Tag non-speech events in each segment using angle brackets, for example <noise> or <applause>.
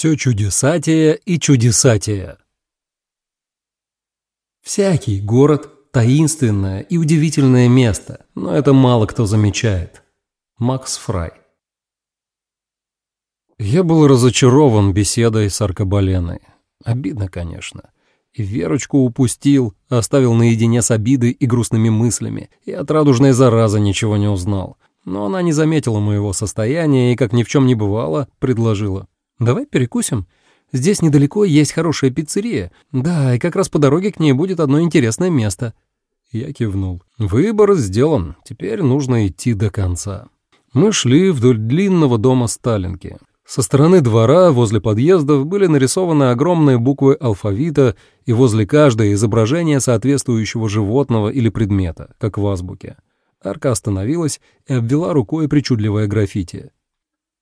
Все чудесатие и чудесатие. Всякий город – таинственное и удивительное место, но это мало кто замечает. Макс Фрай. Я был разочарован беседой с Аркабаленой. Обидно, конечно. И Верочку упустил, оставил наедине с обидой и грустными мыслями, и от радужной заразы ничего не узнал. Но она не заметила моего состояния и, как ни в чем не бывало, предложила. «Давай перекусим. Здесь недалеко есть хорошая пиццерия. Да, и как раз по дороге к ней будет одно интересное место». Я кивнул. «Выбор сделан. Теперь нужно идти до конца». Мы шли вдоль длинного дома Сталинки. Со стороны двора возле подъездов были нарисованы огромные буквы алфавита и возле каждой изображение соответствующего животного или предмета, как в азбуке. Арка остановилась и обвела рукой причудливое граффити.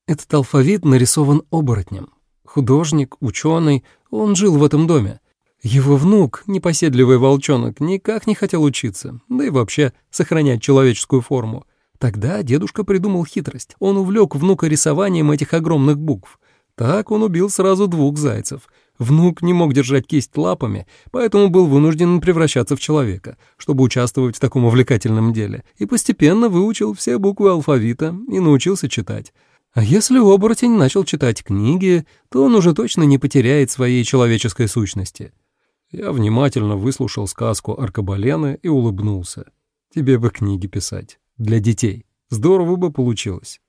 Этот алфавит нарисован оборотнем. Художник, ученый, он жил в этом доме. Его внук, непоседливый волчонок, никак не хотел учиться, да и вообще сохранять человеческую форму. Тогда дедушка придумал хитрость. Он увлек внука рисованием этих огромных букв. Так он убил сразу двух зайцев. Внук не мог держать кисть лапами, поэтому был вынужден превращаться в человека, чтобы участвовать в таком увлекательном деле, и постепенно выучил все буквы алфавита и научился читать. А если оборотень начал читать книги, то он уже точно не потеряет своей человеческой сущности. Я внимательно выслушал сказку Аркабалены и улыбнулся. Тебе бы книги писать. Для детей. Здорово бы получилось.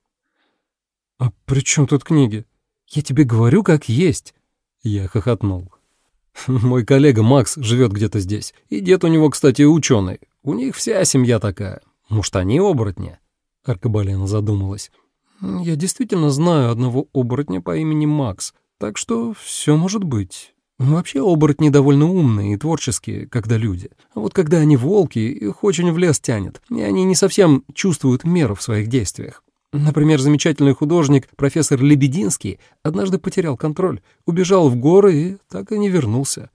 «А при чем тут книги? Я тебе говорю, как есть!» Я хохотнул. <laughs> «Мой коллега Макс живет где-то здесь, и дед у него, кстати, ученый. У них вся семья такая. Может, они оборотни?» Аркабалена задумалась. «Я действительно знаю одного оборотня по имени Макс, так что все может быть. Вообще оборотни довольно умные и творческие, когда люди. А вот когда они волки, их очень в лес тянет, и они не совсем чувствуют меру в своих действиях. Например, замечательный художник профессор Лебединский однажды потерял контроль, убежал в горы и так и не вернулся.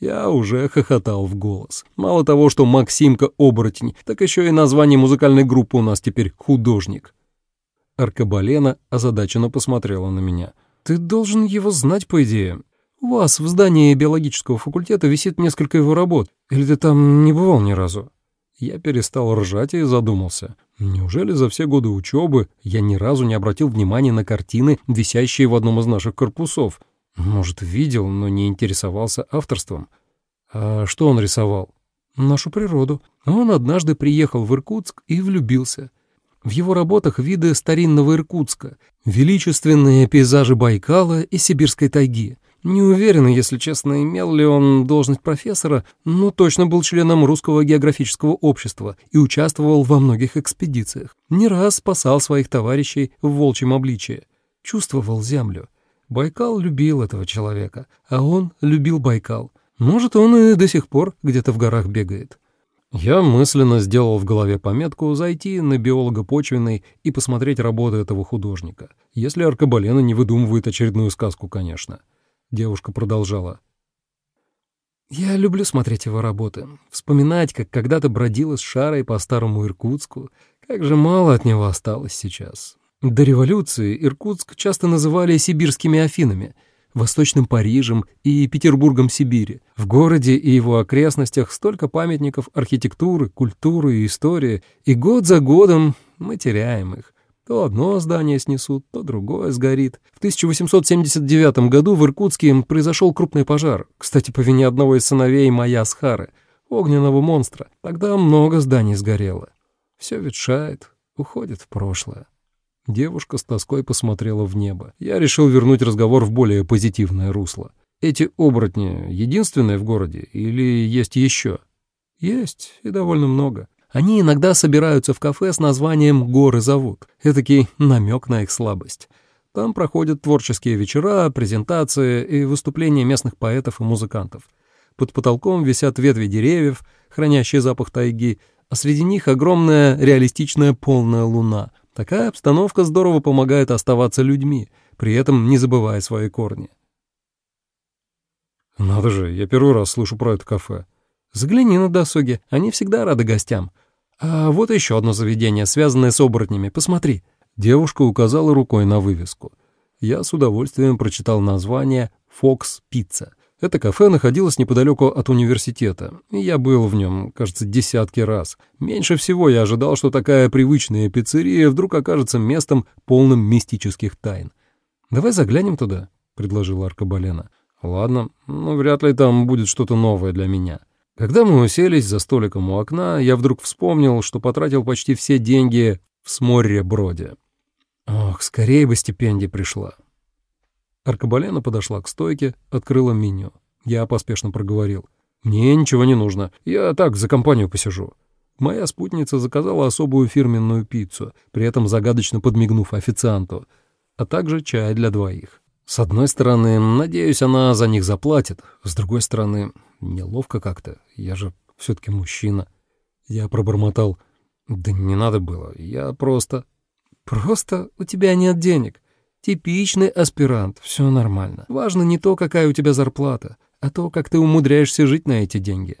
Я уже хохотал в голос. Мало того, что Максимка оборотень, так еще и название музыкальной группы у нас теперь «Художник». Аркабалена озадаченно посмотрела на меня. «Ты должен его знать, по идее. У вас в здании биологического факультета висит несколько его работ. Или ты там не бывал ни разу?» Я перестал ржать и задумался. Неужели за все годы учебы я ни разу не обратил внимания на картины, висящие в одном из наших корпусов? Может, видел, но не интересовался авторством? А что он рисовал? Нашу природу. Он однажды приехал в Иркутск и влюбился. В его работах виды старинного Иркутска, величественные пейзажи Байкала и Сибирской тайги. Не уверен, если честно, имел ли он должность профессора, но точно был членом Русского географического общества и участвовал во многих экспедициях. Не раз спасал своих товарищей в волчьем обличье. Чувствовал землю. Байкал любил этого человека, а он любил Байкал. Может, он и до сих пор где-то в горах бегает. Я мысленно сделал в голове пометку зайти на биолога почвенной и посмотреть работы этого художника. Если Аркабалена не выдумывает очередную сказку, конечно. Девушка продолжала. «Я люблю смотреть его работы, вспоминать, как когда-то бродила с шарой по старому Иркутску. Как же мало от него осталось сейчас. До революции Иркутск часто называли сибирскими Афинами, Восточным Парижем и Петербургом Сибири. В городе и его окрестностях столько памятников архитектуры, культуры и истории, и год за годом мы теряем их. То одно здание снесут, то другое сгорит. В 1879 году в Иркутске произошел крупный пожар, кстати, по вине одного из сыновей Майя Схары, огненного монстра. Тогда много зданий сгорело. Все ветшает, уходит в прошлое. Девушка с тоской посмотрела в небо. Я решил вернуть разговор в более позитивное русло. Эти оборотни единственные в городе или есть еще? Есть, и довольно много. Они иногда собираются в кафе с названием «Горы зовут». Этакий намек на их слабость. Там проходят творческие вечера, презентации и выступления местных поэтов и музыкантов. Под потолком висят ветви деревьев, хранящие запах тайги, а среди них огромная реалистичная полная луна. Такая обстановка здорово помогает оставаться людьми, при этом не забывая свои корни. «Надо же, я первый раз слышу про это кафе», Загляни на досуге, они всегда рады гостям. А вот еще одно заведение, связанное с оборотнями, посмотри». Девушка указала рукой на вывеску. я с удовольствием прочитал название «Фокс Пицца». Это кафе находилось неподалеку от университета, и я был в нем, кажется, десятки раз. Меньше всего я ожидал, что такая привычная пиццерия вдруг окажется местом, полным мистических тайн. «Давай заглянем туда», — предложил Аркабалена. «Ладно, но вряд ли там будет что-то новое для меня». Когда мы уселись за столиком у окна, я вдруг вспомнил, что потратил почти все деньги в Сморре-Броде. Ох, скорее бы стипендия пришла. Аркабалена подошла к стойке, открыла меню. Я поспешно проговорил. «Мне ничего не нужно. Я так за компанию посижу». Моя спутница заказала особую фирменную пиццу, при этом загадочно подмигнув официанту, а также чай для двоих. С одной стороны, надеюсь, она за них заплатит. С другой стороны, неловко как-то. Я же все-таки мужчина. Я пробормотал. Да не надо было. Я просто... Просто у тебя нет денег. Типичный аспирант, все нормально. Важно не то, какая у тебя зарплата, а то, как ты умудряешься жить на эти деньги.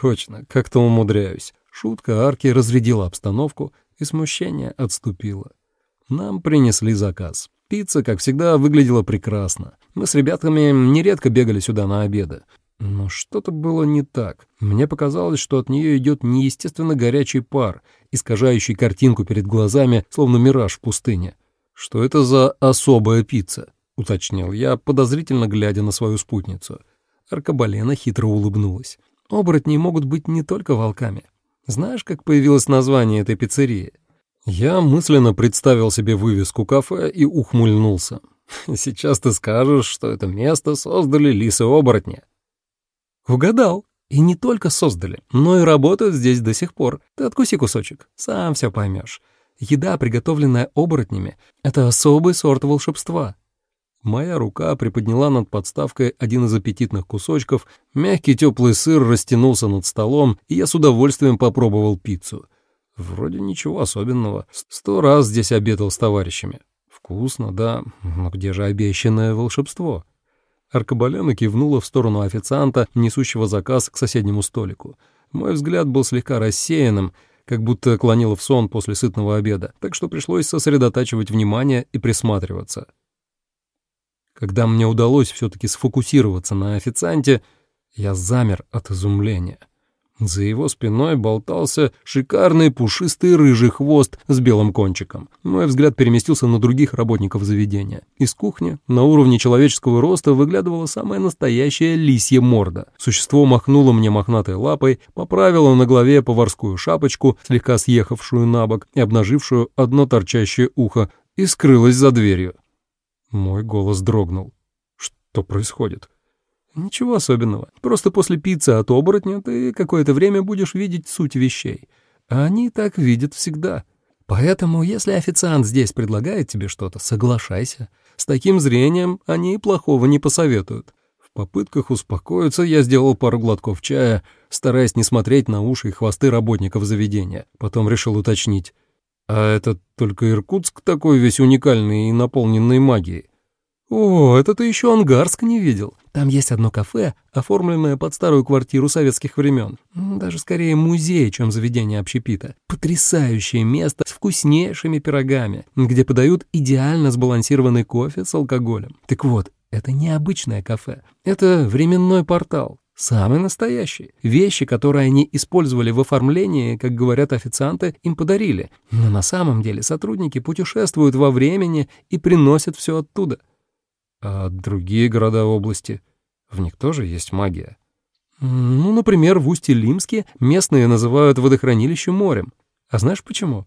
Точно, как-то умудряюсь. Шутка арки разрядила обстановку, и смущение отступило. Нам принесли заказ. Пицца, как всегда, выглядела прекрасно. Мы с ребятами нередко бегали сюда на обеды. Но что-то было не так. Мне показалось, что от нее идет неестественно горячий пар, искажающий картинку перед глазами, словно мираж в пустыне. «Что это за особая пицца?» — уточнил я, подозрительно глядя на свою спутницу. Аркабалена хитро улыбнулась. «Оборотни могут быть не только волками. Знаешь, как появилось название этой пиццерии?» Я мысленно представил себе вывеску кафе и ухмыльнулся. «Сейчас ты скажешь, что это место создали лисы-оборотни». «Угадал. И не только создали, но и работают здесь до сих пор. Ты откуси кусочек, сам все поймешь. Еда, приготовленная оборотнями, — это особый сорт волшебства. Моя рука приподняла над подставкой один из аппетитных кусочков, мягкий теплый сыр растянулся над столом, и я с удовольствием попробовал пиццу. Вроде ничего особенного. Сто раз здесь обедал с товарищами. Вкусно, да, но где же обещанное волшебство? Аркабалена кивнула в сторону официанта, несущего заказ к соседнему столику. Мой взгляд был слегка рассеянным, как будто клонило в сон после сытного обеда, так что пришлось сосредотачивать внимание и присматриваться. Когда мне удалось все-таки сфокусироваться на официанте, я замер от изумления. За его спиной болтался шикарный пушистый рыжий хвост с белым кончиком. Мой взгляд переместился на других работников заведения. Из кухни на уровне человеческого роста выглядывала самая настоящая лисья морда. Существо махнуло мне мохнатой лапой, поправило на голове поварскую шапочку, слегка съехавшую на бок и обнажившую одно торчащее ухо, и скрылось за дверью. Мой голос дрогнул. Что происходит? Ничего особенного. Просто после пиццы от оборотня ты какое-то время будешь видеть суть вещей. А они так видят всегда. Поэтому, если официант здесь предлагает тебе что-то, соглашайся. С таким зрением они плохого не посоветуют. В попытках успокоиться я сделал пару глотков чая, стараясь не смотреть на уши и хвосты работников заведения. Потом решил уточнить. А это только Иркутск такой весь уникальный и наполненный магией. «О, это ты еще Ангарск не видел. Там есть одно кафе, оформленное под старую квартиру советских времен. Даже скорее музей, чем заведение общепита. Потрясающее место с вкуснейшими пирогами, где подают идеально сбалансированный кофе с алкоголем. Так вот, это необычное кафе. Это временной портал. Самый настоящий. Вещи, которые они использовали в оформлении, как говорят официанты, им подарили. Но на самом деле сотрудники путешествуют во времени и приносят все оттуда. А другие города-области? В них тоже есть магия? Ну, например, в Устье-Лимске местные называют водохранилище морем. А знаешь почему?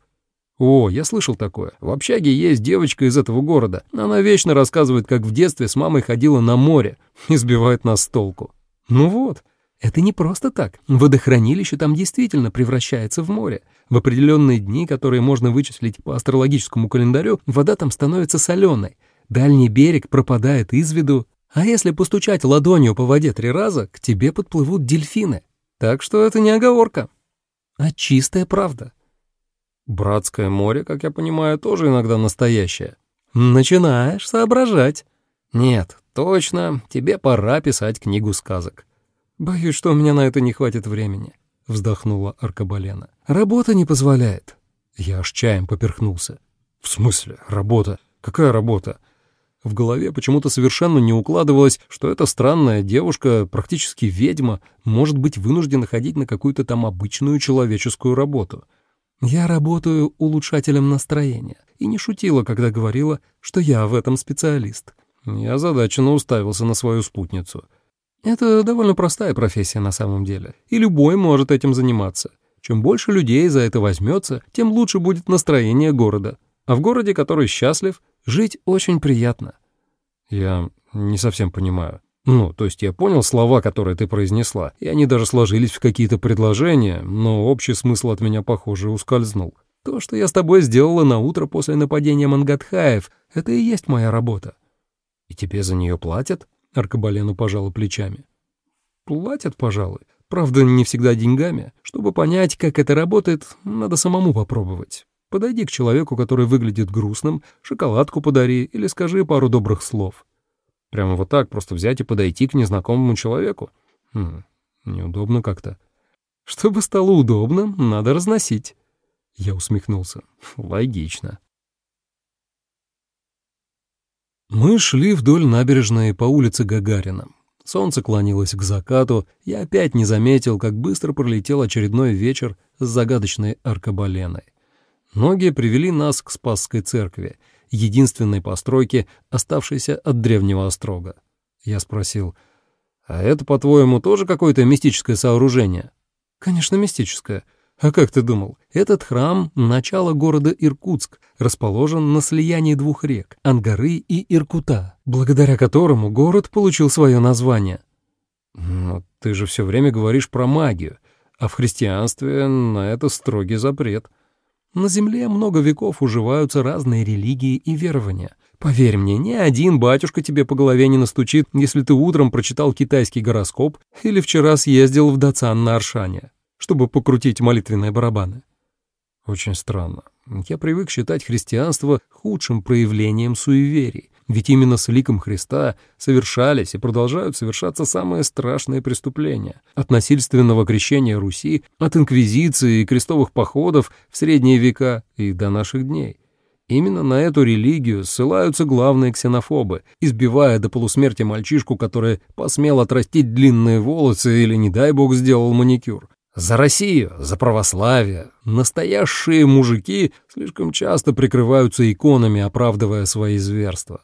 О, я слышал такое. В общаге есть девочка из этого города. Она вечно рассказывает, как в детстве с мамой ходила на море <laughs> и сбивает нас с толку. Ну вот, это не просто так. Водохранилище там действительно превращается в море. В определенные дни, которые можно вычислить по астрологическому календарю, вода там становится соленой, Дальний берег пропадает из виду, а если постучать ладонью по воде три раза, к тебе подплывут дельфины. Так что это не оговорка, а чистая правда. Братское море, как я понимаю, тоже иногда настоящее. Начинаешь соображать. Нет, точно, тебе пора писать книгу сказок. Боюсь, что у меня на это не хватит времени, вздохнула Аркабалена. Работа не позволяет. Я аж чаем поперхнулся. В смысле, работа? Какая работа? В голове почему-то совершенно не укладывалось, что эта странная девушка, практически ведьма, может быть вынуждена ходить на какую-то там обычную человеческую работу. Я работаю улучшателем настроения и не шутила, когда говорила, что я в этом специалист. Я озадаченно уставился на свою спутницу. Это довольно простая профессия на самом деле, и любой может этим заниматься. Чем больше людей за это возьмется, тем лучше будет настроение города. А в городе, который счастлив, жить очень приятно. Я не совсем понимаю. Ну, то есть я понял слова, которые ты произнесла, и они даже сложились в какие-то предложения, но общий смысл от меня, похоже, ускользнул. То, что я с тобой сделала на утро после нападения Мангатхаев, это и есть моя работа. И тебе за нее платят? Аркабалену пожала плечами. Платят, пожалуй. Правда, не всегда деньгами. Чтобы понять, как это работает, надо самому попробовать. Подойди к человеку, который выглядит грустным, шоколадку подари или скажи пару добрых слов. Прямо вот так просто взять и подойти к незнакомому человеку? Хм, неудобно как-то. Чтобы стало удобно, надо разносить. Я усмехнулся. Логично. Мы шли вдоль набережной по улице Гагарина. Солнце клонилось к закату, я опять не заметил, как быстро пролетел очередной вечер с загадочной аркабаленой. Ноги привели нас к Спасской церкви, единственной постройке, оставшейся от древнего острога. Я спросил, «А это, по-твоему, тоже какое-то мистическое сооружение?» «Конечно, мистическое. А как ты думал? Этот храм — начало города Иркутск, расположен на слиянии двух рек — Ангары и Иркута, благодаря которому город получил свое название. Но ты же все время говоришь про магию, а в христианстве на это строгий запрет. На земле много веков уживаются разные религии и верования. Поверь мне, ни один батюшка тебе по голове не настучит, если ты утром прочитал китайский гороскоп или вчера съездил в Дацан на Аршане, чтобы покрутить молитвенные барабаны. Очень странно. Я привык считать христианство худшим проявлением суеверий, ведь именно с ликом Христа совершались и продолжают совершаться самые страшные преступления. От насильственного крещения Руси, от инквизиции и крестовых походов в средние века и до наших дней. Именно на эту религию ссылаются главные ксенофобы, избивая до полусмерти мальчишку, который посмел отрастить длинные волосы или, не дай бог, сделал маникюр. За Россию, за православие. Настоящие мужики слишком часто прикрываются иконами, оправдывая свои зверства.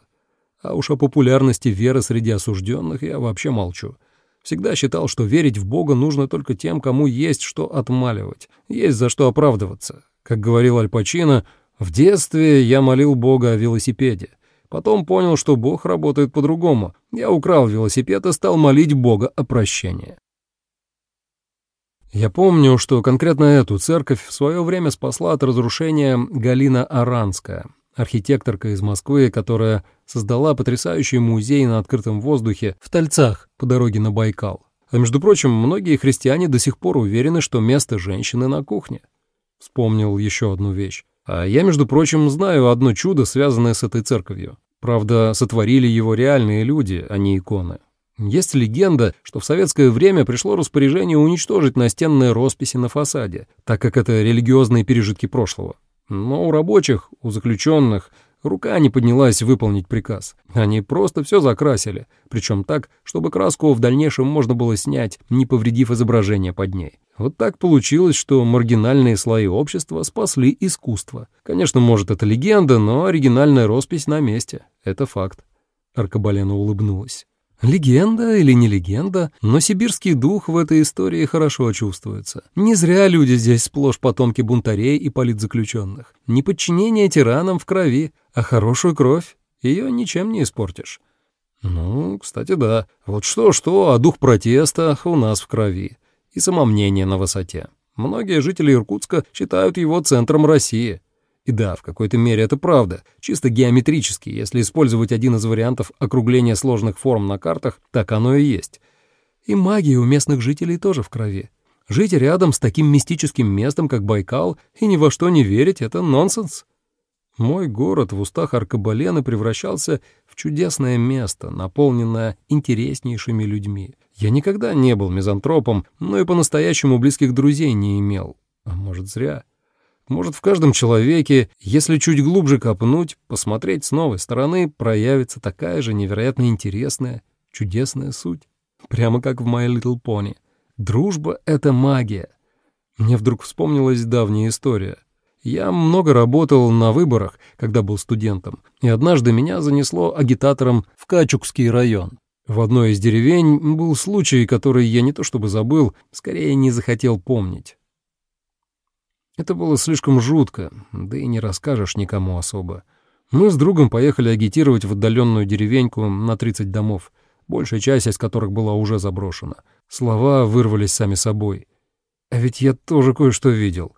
А уж о популярности веры среди осужденных я вообще молчу. Всегда считал, что верить в Бога нужно только тем, кому есть что отмаливать, есть за что оправдываться. Как говорил Аль Пачино, в детстве я молил Бога о велосипеде. Потом понял, что Бог работает по-другому. Я украл велосипед и стал молить Бога о прощении. Я помню, что конкретно эту церковь в свое время спасла от разрушения Галина Аранская, архитекторка из Москвы, которая создала потрясающий музей на открытом воздухе в Тальцах по дороге на Байкал. А между прочим, многие христиане до сих пор уверены, что место женщины на кухне. Вспомнил еще одну вещь. А я, между прочим, знаю одно чудо, связанное с этой церковью. Правда, сотворили его реальные люди, а не иконы. Есть легенда, что в советское время пришло распоряжение уничтожить настенные росписи на фасаде, так как это религиозные пережитки прошлого. Но у рабочих, у заключенных, рука не поднялась выполнить приказ. Они просто все закрасили, причем так, чтобы краску в дальнейшем можно было снять, не повредив изображение под ней. Вот так получилось, что маргинальные слои общества спасли искусство. Конечно, может, это легенда, но оригинальная роспись на месте. Это факт. Аркабалена улыбнулась. Легенда или не легенда, но сибирский дух в этой истории хорошо чувствуется. Не зря люди здесь сплошь потомки бунтарей и политзаключенных. Не подчинение тиранам в крови, а хорошую кровь. Ее ничем не испортишь. Ну, кстати, да. Вот что-что, а дух протеста у нас в крови. И самомнение на высоте. Многие жители Иркутска считают его центром России. И да, в какой-то мере это правда, чисто геометрически, если использовать один из вариантов округления сложных форм на картах, так оно и есть. И магия у местных жителей тоже в крови. Жить рядом с таким мистическим местом, как Байкал, и ни во что не верить — это нонсенс. Мой город в устах Аркабалены превращался в чудесное место, наполненное интереснейшими людьми. Я никогда не был мизантропом, но и по-настоящему близких друзей не имел. А может, зря. Может, в каждом человеке, если чуть глубже копнуть, посмотреть с новой стороны, проявится такая же невероятно интересная, чудесная суть. Прямо как в My Little Pony. Дружба — это магия. Мне вдруг вспомнилась давняя история. Я много работал на выборах, когда был студентом, и однажды меня занесло агитатором в Качукский район. В одной из деревень был случай, который я не то чтобы забыл, скорее не захотел помнить. Это было слишком жутко, да и не расскажешь никому особо. Мы с другом поехали агитировать в отдаленную деревеньку на 30 домов, большая часть из которых была уже заброшена. Слова вырвались сами собой. А ведь я тоже кое-что видел.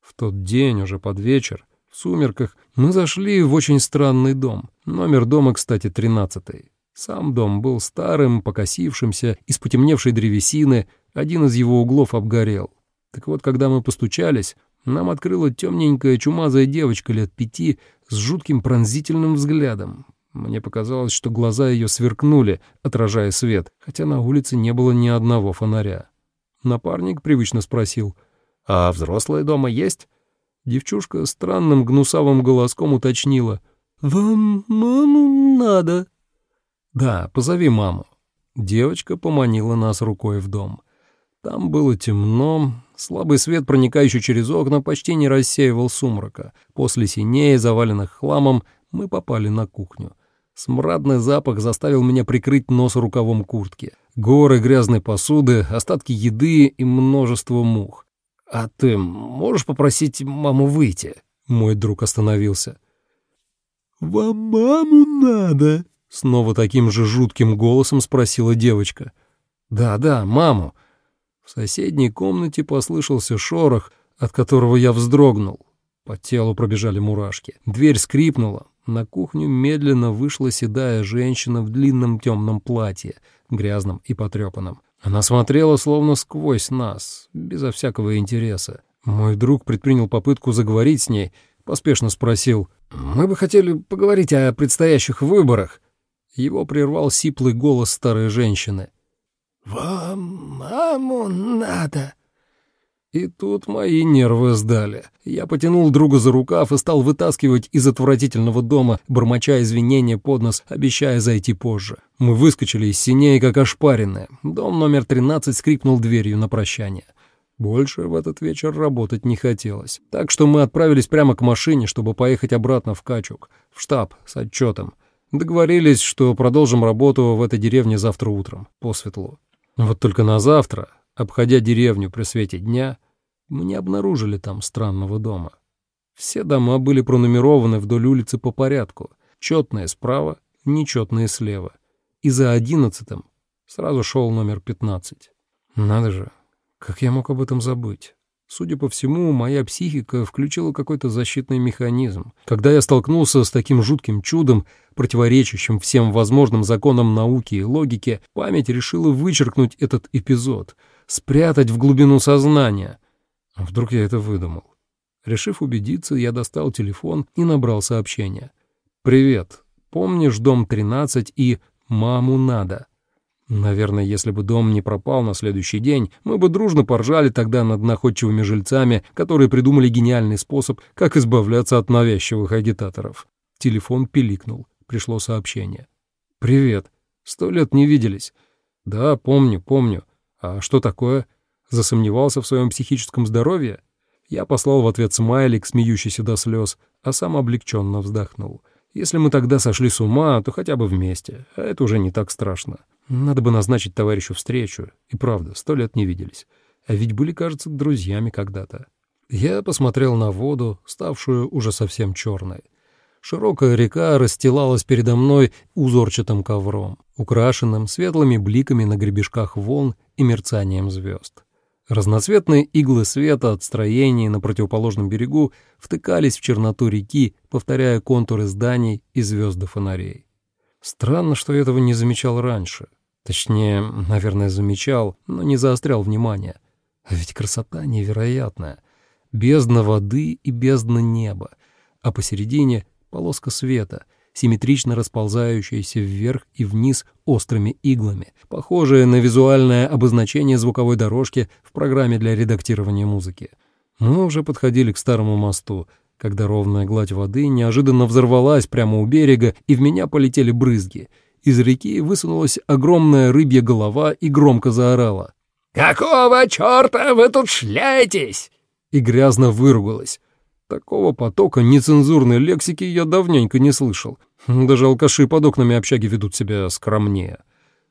В тот день, уже под вечер, в сумерках, мы зашли в очень странный дом. Номер дома, кстати, тринадцатый. Сам дом был старым, покосившимся, из потемневшей древесины, один из его углов обгорел. Так вот, когда мы постучались, нам открыла темненькая чумазая девочка лет пяти с жутким пронзительным взглядом. Мне показалось, что глаза ее сверкнули, отражая свет, хотя на улице не было ни одного фонаря. Напарник привычно спросил, «А взрослые дома есть?» Девчушка странным гнусавым голоском уточнила, «Вам маму надо?» «Да, позови маму». Девочка поманила нас рукой в дом. Там было темно, слабый свет, проникающий через окна, почти не рассеивал сумрака. После синей, заваленных хламом, мы попали на кухню. Смрадный запах заставил меня прикрыть нос рукавом куртки. Горы грязной посуды, остатки еды и множество мух. «А ты можешь попросить маму выйти?» Мой друг остановился. «Вам маму надо?» Снова таким же жутким голосом спросила девочка. «Да-да, маму». В соседней комнате послышался шорох, от которого я вздрогнул. По телу пробежали мурашки. Дверь скрипнула. На кухню медленно вышла седая женщина в длинном темном платье, грязном и потрепанном. Она смотрела словно сквозь нас, безо всякого интереса. Мой друг предпринял попытку заговорить с ней, поспешно спросил, «Мы бы хотели поговорить о предстоящих выборах». Его прервал сиплый голос старой женщины. «Вам маму надо?» И тут мои нервы сдали. Я потянул друга за рукав и стал вытаскивать из отвратительного дома, бормоча извинения под нос, обещая зайти позже. Мы выскочили из синей, как ошпаренные. Дом номер 13 скрипнул дверью на прощание. Больше в этот вечер работать не хотелось. Так что мы отправились прямо к машине, чтобы поехать обратно в Качук, в штаб с отчетом. Договорились, что продолжим работу в этой деревне завтра утром, по светлу. Вот только на завтра Обходя деревню при свете дня, мы не обнаружили там странного дома. Все дома были пронумерованы вдоль улицы по порядку, четные справа, нечетные слева. И за одиннадцатым сразу шел номер пятнадцать. Надо же, как я мог об этом забыть? Судя по всему, моя психика включила какой-то защитный механизм. Когда я столкнулся с таким жутким чудом, противоречащим всем возможным законам науки и логики, память решила вычеркнуть этот эпизод, спрятать в глубину сознания. А вдруг я это выдумал? Решив убедиться, я достал телефон и набрал сообщение. «Привет. Помнишь дом 13 и «Маму надо»?» Наверное, если бы дом не пропал на следующий день, мы бы дружно поржали тогда над находчивыми жильцами, которые придумали гениальный способ, как избавляться от навязчивых агитаторов. Телефон пиликнул. Пришло сообщение. «Привет. Сто лет не виделись». «Да, помню, помню. А что такое?» Засомневался в своем психическом здоровье? Я послал в ответ смайлик, смеющийся до слез, а сам облегченно вздохнул. Если мы тогда сошли с ума, то хотя бы вместе, а это уже не так страшно. Надо бы назначить товарищу встречу. И правда, сто лет не виделись. А ведь были, кажется, друзьями когда-то. Я посмотрел на воду, ставшую уже совсем черной. Широкая река расстилалась передо мной узорчатым ковром, украшенным светлыми бликами на гребешках волн и мерцанием звезд. Разноцветные иглы света от строений на противоположном берегу втыкались в черноту реки, повторяя контуры зданий и звезды фонарей. Странно, что я этого не замечал раньше. Точнее, наверное, замечал, но не заострял внимания. А ведь красота невероятная. Бездна воды и бездна неба, а посередине полоска света, симметрично расползающаяся вверх и вниз острыми иглами, похожая на визуальное обозначение звуковой дорожки в программе для редактирования музыки. Мы уже подходили к старому мосту, когда ровная гладь воды неожиданно взорвалась прямо у берега, и в меня полетели брызги. Из реки высунулась огромная рыбья голова и громко заорала. «Какого черта вы тут шляетесь?» И грязно выругалась. Такого потока нецензурной лексики я давненько не слышал. Даже алкаши под окнами общаги ведут себя скромнее.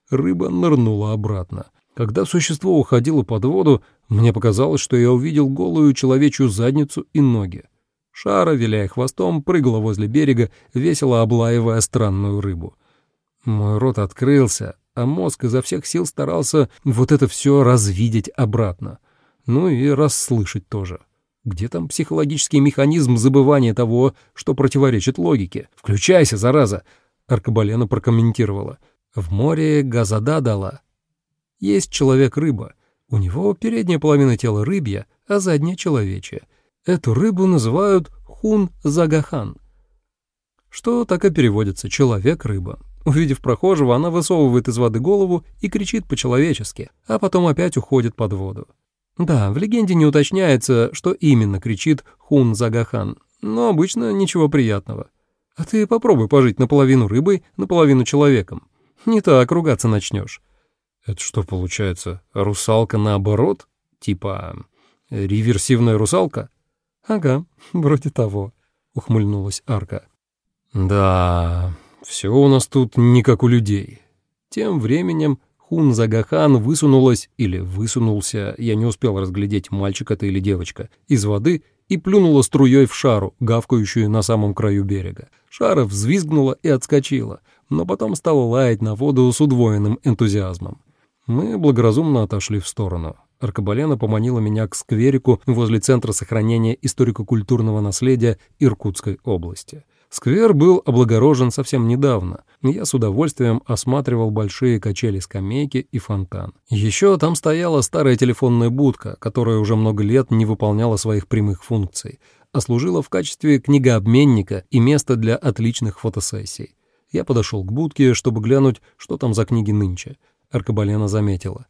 Рыба нырнула обратно. Когда существо уходило под воду, мне показалось, что я увидел голую человечью задницу и ноги. Шара, виляя хвостом, прыгала возле берега, весело облаивая странную рыбу. Мой рот открылся, а мозг изо всех сил старался вот это все развидеть обратно. Ну и расслышать тоже. Где там психологический механизм забывания того, что противоречит логике? Включайся, зараза!» Аркабалена прокомментировала. «В море Газададала есть человек-рыба. У него передняя половина тела рыбья, а задняя человечья. Эту рыбу называют хун-загахан, что так и переводится «человек-рыба». Увидев прохожего, она высовывает из воды голову и кричит по-человечески, а потом опять уходит под воду. Да, в легенде не уточняется, что именно кричит Хун Загахан, но обычно ничего приятного. А ты попробуй пожить наполовину рыбой, наполовину человеком. Не так ругаться начнешь. Это что получается, русалка наоборот? Типа реверсивная русалка? Ага, вроде того, ухмыльнулась Арка. Да, все у нас тут не как у людей. Тем временем Хун-Загахан высунулась или высунулся, я не успел разглядеть, мальчик это или девочка, из воды и плюнула струей в шару, гавкающую на самом краю берега. Шара взвизгнула и отскочила, но потом стала лаять на воду с удвоенным энтузиазмом. Мы благоразумно отошли в сторону. Аркабалена поманила меня к скверику возле Центра сохранения историко-культурного наследия Иркутской области — Сквер был облагорожен совсем недавно, я с удовольствием осматривал большие качели-скамейки и фонтан. Еще там стояла старая телефонная будка, которая уже много лет не выполняла своих прямых функций, а служила в качестве книгообменника и места для отличных фотосессий. Я подошел к будке, чтобы глянуть, что там за книги нынче. Аркабалена заметила.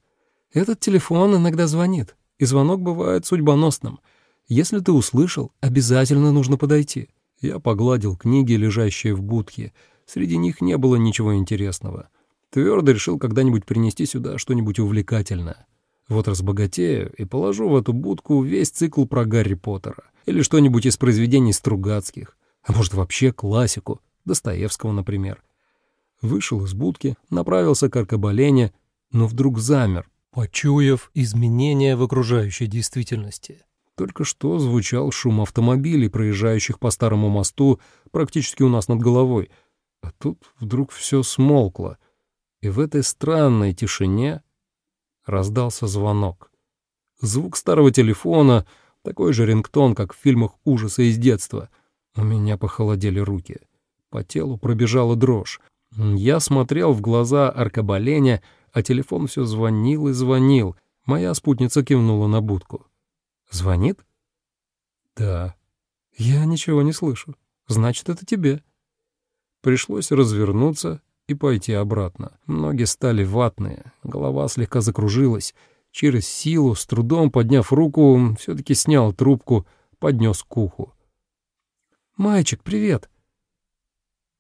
«Этот телефон иногда звонит, и звонок бывает судьбоносным. Если ты услышал, обязательно нужно подойти». Я погладил книги, лежащие в будке. Среди них не было ничего интересного. Твердо решил когда-нибудь принести сюда что-нибудь увлекательное. Вот разбогатею и положу в эту будку весь цикл про Гарри Поттера. Или что-нибудь из произведений Стругацких. А может, вообще классику. Достоевского, например. Вышел из будки, направился к аркабалене, но вдруг замер, почуяв изменения в окружающей действительности. Только что звучал шум автомобилей, проезжающих по старому мосту практически у нас над головой. А тут вдруг все смолкло, и в этой странной тишине раздался звонок. Звук старого телефона, такой же рингтон, как в фильмах ужаса из детства. У меня похолодели руки. По телу пробежала дрожь. Я смотрел в глаза аркабаленя, а телефон все звонил и звонил. Моя спутница кивнула на будку. Звонит? Да. Я ничего не слышу. Значит, это тебе. Пришлось развернуться и пойти обратно. Ноги стали ватные, голова слегка закружилась. Через силу, с трудом подняв руку, все-таки снял трубку, поднес к уху. «Мальчик, привет!»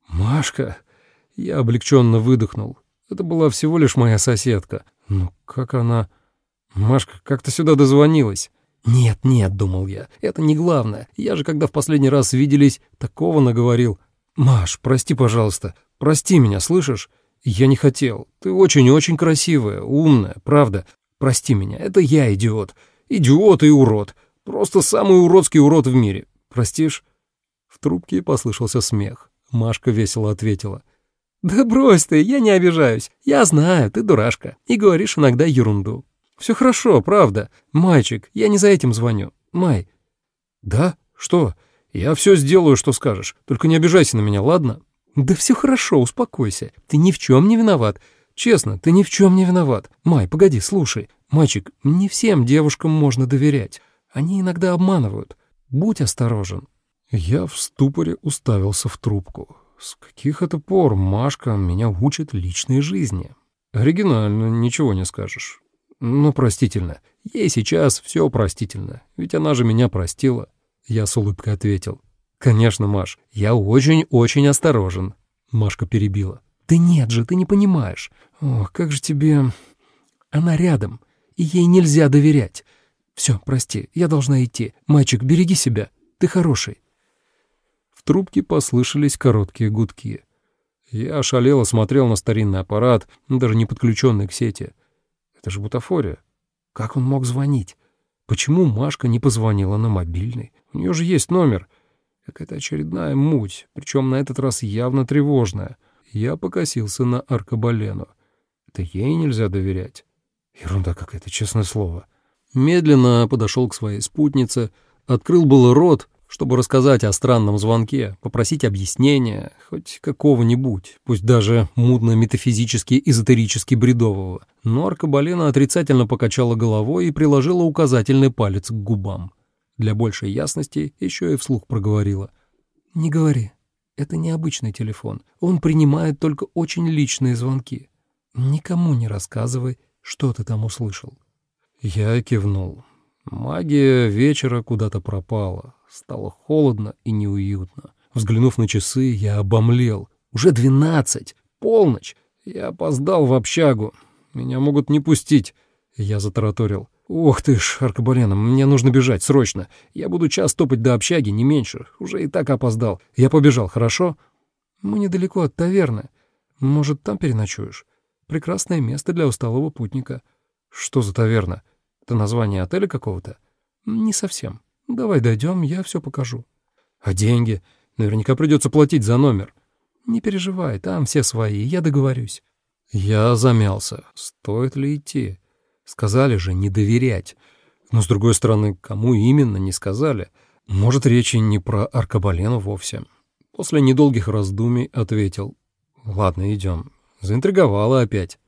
«Машка!» Я облегченно выдохнул. Это была всего лишь моя соседка. Ну, как она... Машка, как ты сюда дозвонилась? «Нет, нет», — думал я, — «это не главное. Я же, когда в последний раз виделись, такого наговорил. Маш, прости, пожалуйста, прости меня, слышишь? Я не хотел. Ты очень-очень красивая, умная, правда. Прости меня, это я идиот. Идиот и урод. Просто самый уродский урод в мире. Простишь?» В трубке послышался смех. Машка весело ответила. «Да брось ты, я не обижаюсь. Я знаю, ты дурашка и говоришь иногда ерунду. Все хорошо, правда. Мальчик, я не за этим звоню. Май. Да? Что? Я все сделаю, что скажешь. Только не обижайся на меня, ладно? Да все хорошо, успокойся. Ты ни в чем не виноват. Честно, ты ни в чем не виноват. Май, погоди, слушай. Мальчик, не всем девушкам можно доверять. Они иногда обманывают. Будь осторожен. Я в ступоре уставился в трубку. С каких это пор Машка меня учит личной жизни? Оригинально, ничего не скажешь. Ну, простительно. Ей сейчас все простительно, ведь она же меня простила. Я с улыбкой ответил. «Конечно, Маш, я очень-очень осторожен», — Машка перебила. «Да нет же, ты не понимаешь. Ох, как же тебе... Она рядом, и ей нельзя доверять. Все, прости, я должна идти. Мальчик, береги себя, ты хороший». В трубке послышались короткие гудки. Я ошалело смотрел на старинный аппарат, даже не подключенный к сети. Это же бутафория. Как он мог звонить? Почему Машка не позвонила на мобильный? У нее же есть номер. Какая-то очередная муть, причем на этот раз явно тревожная. Я покосился на Аркабалену. Это ей нельзя доверять. Ерунда какая-то, честное слово. Медленно подошел к своей спутнице, открыл был рот, чтобы рассказать о странном звонке, попросить объяснения, хоть какого-нибудь, пусть даже мудно-метафизически эзотерически бредового. Но Аркабалена отрицательно покачала головой и приложила указательный палец к губам. Для большей ясности еще и вслух проговорила. «Не говори. Это необычный телефон. Он принимает только очень личные звонки. Никому не рассказывай, что ты там услышал». Я кивнул. Магия вечера куда-то пропала. Стало холодно и неуютно. Взглянув на часы, я обомлел. Уже двенадцать, полночь. Я опоздал в общагу. Меня могут не пустить. Я затараторил. «Ох ты ж, Аркабалена, мне нужно бежать, срочно. Я буду час топать до общаги, не меньше. Уже и так опоздал. Я побежал, хорошо?» «Мы недалеко от таверны. Может, там переночуешь? Прекрасное место для усталого путника». «Что за таверна? Это название отеля какого-то?» «Не совсем. Давай дойдем, я все покажу». «А деньги? Наверняка придется платить за номер». «Не переживай, там все свои, я договорюсь». Я замялся. Стоит ли идти? Сказали же не доверять. Но, с другой стороны, кому именно не сказали? Может, речи не про Аркабалену вовсе. После недолгих раздумий ответил. «Ладно, идем». Заинтриговало опять.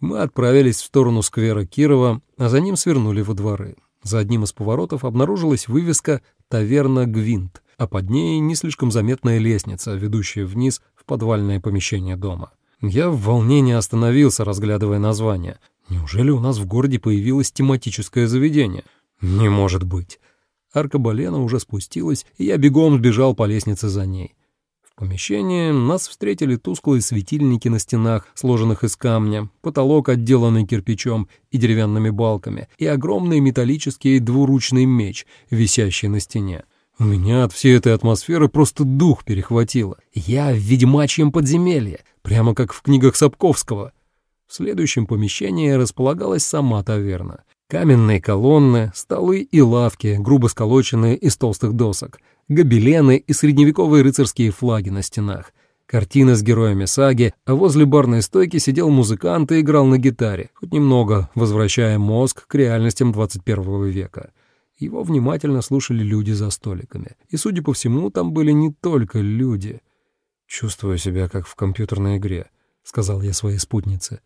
Мы отправились в сторону сквера Кирова, а за ним свернули во дворы. За одним из поворотов обнаружилась вывеска «Таверна Гвинт», а под ней не слишком заметная лестница, ведущая вниз в подвальное помещение дома. Я в волнении остановился, разглядывая название. Неужели у нас в городе появилось тематическое заведение? Не может быть. Аркабалена уже спустилась, и я бегом сбежал по лестнице за ней помещении нас встретили тусклые светильники на стенах, сложенных из камня, потолок, отделанный кирпичом и деревянными балками, и огромный металлический двуручный меч, висящий на стене. У меня от всей этой атмосферы просто дух перехватило. Я в ведьмачьем подземелье, прямо как в книгах Сапковского. В следующем помещении располагалась сама таверна. Каменные колонны, столы и лавки, грубо сколоченные из толстых досок, гобелены и средневековые рыцарские флаги на стенах, картины с героями саги, а возле барной стойки сидел музыкант и играл на гитаре, хоть немного возвращая мозг к реальностям 21 века. Его внимательно слушали люди за столиками. И, судя по всему, там были не только люди. «Чувствую себя, как в компьютерной игре», — сказал я своей спутнице.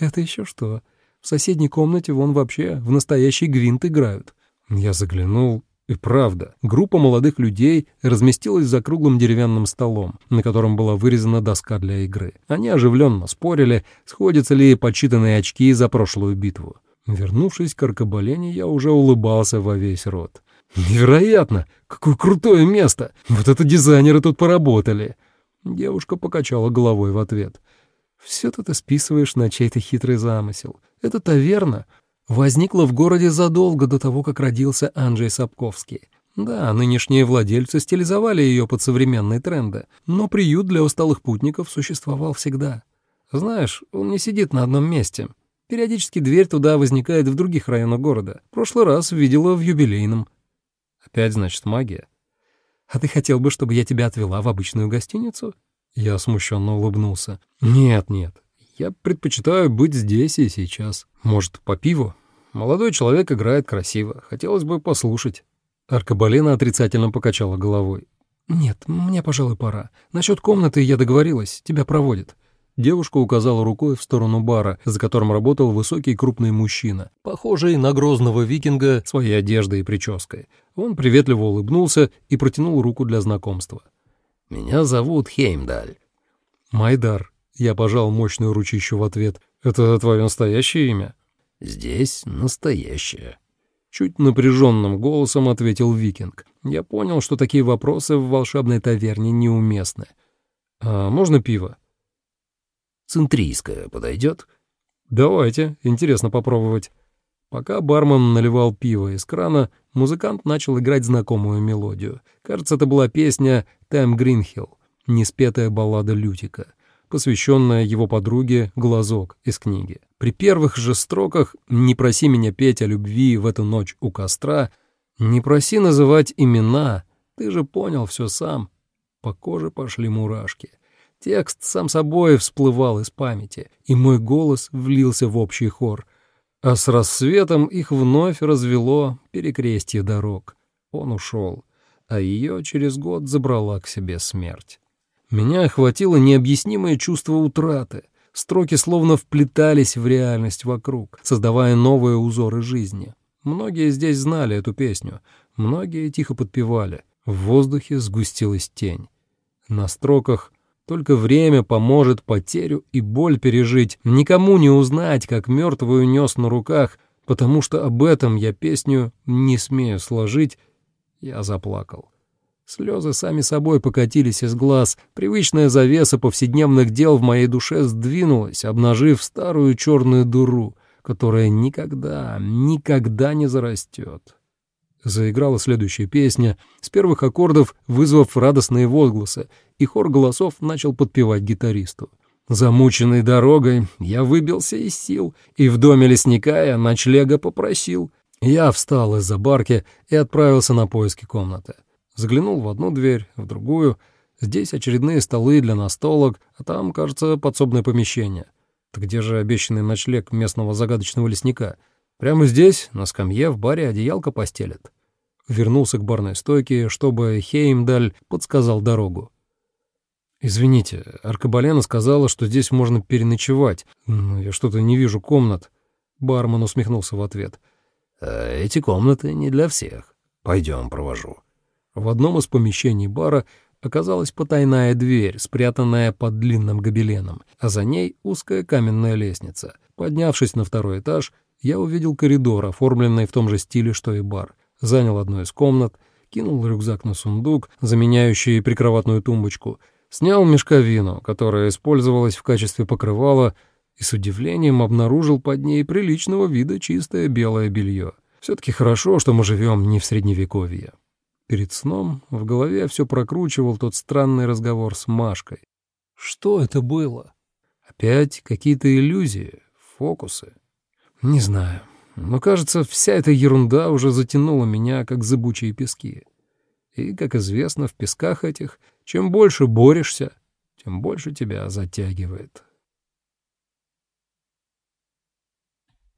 «Это еще что?» В соседней комнате вон вообще в настоящий гвинт играют. Я заглянул, и правда, группа молодых людей разместилась за круглым деревянным столом, на котором была вырезана доска для игры. Они оживленно спорили, сходятся ли подсчитанные очки за прошлую битву. Вернувшись к Аркабалене, я уже улыбался во весь рот. «Невероятно! Какое крутое место! Вот это дизайнеры тут поработали!» Девушка покачала головой в ответ. «Все-то ты списываешь на чей-то хитрый замысел. Эта таверна возникла в городе задолго до того, как родился Анджей Сапковский. Да, нынешние владельцы стилизовали ее под современные тренды, но приют для усталых путников существовал всегда. Знаешь, он не сидит на одном месте. Периодически дверь туда возникает в других районах города. Прошлый раз видела в юбилейном. Опять, значит, магия. А ты хотел бы, чтобы я тебя отвела в обычную гостиницу? Я смущенно улыбнулся. Нет, нет, я предпочитаю быть здесь и сейчас. Может, по пиву? Молодой человек играет красиво. Хотелось бы послушать». Аркабалена отрицательно покачала головой. «Нет, мне, пожалуй, пора. Насчет комнаты я договорилась, тебя проводят». Девушка указала рукой в сторону бара, за которым работал высокий крупный мужчина, похожий на грозного викинга своей одеждой и прической. Он приветливо улыбнулся и протянул руку для знакомства. «Меня зовут Хеймдаль». «Майдар», я пожал мощную ручищу в ответ. «Это твое настоящее имя?» Здесь настоящее. Чуть напряженным голосом ответил викинг. Я понял, что такие вопросы в волшебной таверне неуместны. «А можно пиво?» «Центрийское подойдет?» «Давайте, интересно попробовать». Пока бармен наливал пиво из крана, музыкант начал играть знакомую мелодию. Кажется, это была песня «Тэм Гринхилл», неспетая баллада Лютика, посвященная его подруге Глазок из книги. При первых же строках «Не проси меня петь о любви в эту ночь у костра», «Не проси называть имена, ты же понял все сам». По коже пошли мурашки. Текст сам собой всплывал из памяти, и мой голос влился в общий хор — а с рассветом их вновь развело перекрестье дорог. Он ушел, а ее через год забрала к себе смерть. Меня охватило необъяснимое чувство утраты. Строки словно вплетались в реальность вокруг, создавая новые узоры жизни. Многие здесь знали эту песню, многие тихо подпевали. В воздухе сгустилась тень. На строках только время поможет потерю и боль пережить, никому не узнать, как мертвую нес на руках, потому что об этом я песню не смею сложить. Я заплакал. Слезы сами собой покатились из глаз, привычная завеса повседневных дел в моей душе сдвинулась, обнажив старую черную дуру, которая никогда, никогда не зарастет. Заиграла следующая песня, с первых аккордов вызвав радостные возгласы, и хор голосов начал подпевать гитаристу. Замученный дорогой, я выбился из сил, и в доме лесника я ночлега попросил. Я встал из-за барки и отправился на поиски комнаты. Заглянул в одну дверь, в другую. Здесь очередные столы для настолок, а там, кажется, подсобное помещение. Так где же обещанный ночлег местного загадочного лесника — Прямо здесь, на скамье, в баре одеялко постелят. Вернулся к барной стойке, чтобы Хеймдаль подсказал дорогу. «Извините, Аркабалена сказала, что здесь можно переночевать, но я что-то не вижу комнат». Бармен усмехнулся в ответ. «А «Эти комнаты не для всех. Пойдем, провожу». В одном из помещений бара оказалась потайная дверь, спрятанная под длинным гобеленом, а за ней узкая каменная лестница. Поднявшись на второй этаж, я увидел коридор, оформленный в том же стиле, что и бар. Занял одну из комнат, кинул рюкзак на сундук, заменяющий прикроватную тумбочку, снял мешковину, которая использовалась в качестве покрывала, и с удивлением обнаружил под ней приличного вида чистое белое белье. Все-таки хорошо, что мы живем не в Средневековье. Перед сном в голове все прокручивал тот странный разговор с Машкой. Что это было? Опять какие-то иллюзии, фокусы. Не знаю, но, кажется, вся эта ерунда уже затянула меня, как зыбучие пески. И, как известно, в песках этих, чем больше борешься, тем больше тебя затягивает.